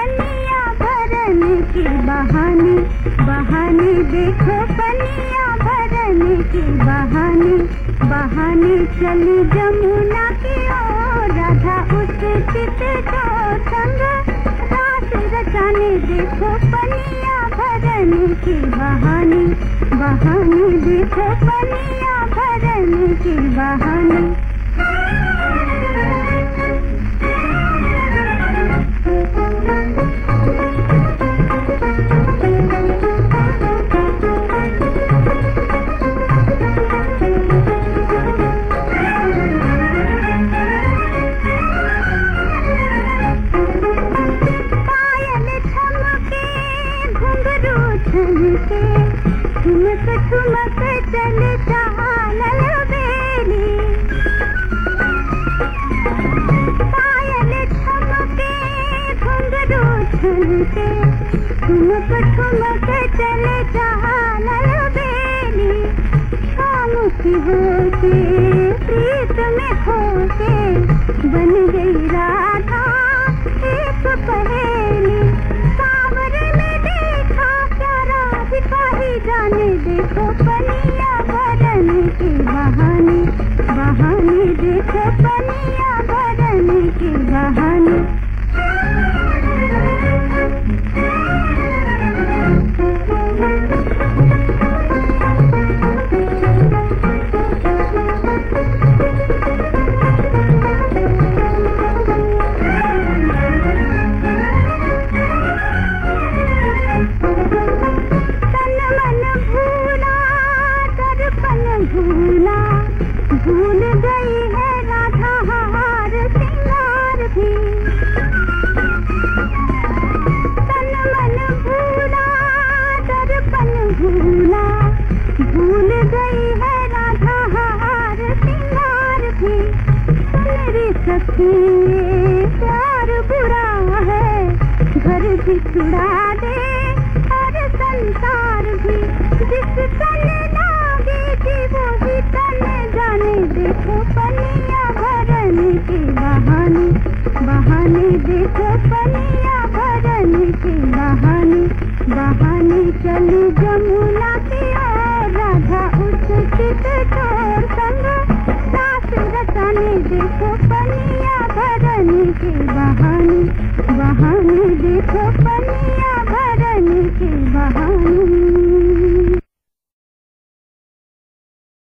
पनिया भरन के बहाने बहाने देखो पनिया भरन के बहाने बहाने चली जमुना की ओर, राधा उस चित को संग रात रचाने देखो पनिया भरन के बहाने बहाने देखो पनिया भरन के बहाने। ठुमक ठुमक चल चालल बेली पायल छमके घुंघरू छनके ठुमक ठुमक चल चालल बेली होके प्रीत में खोके बन गई राधा देखो पनिया भरने के बहाने बहाने देखो पनिया भूल गई है राधा हार सिंगार भी। तन मन भूला, दर्पण भूला। भूल गई है राधा हार सिंगार भी। मेरी सखी, प्यार बुरा है। घर भी छुड़ा दे और संसार भी। जिस तन जाने बहाने चली जमुना की ओर, राधा उस चित चोर संग। सास रचाने देखो पनिया भरने के बहानी बहानी देखो पनिया।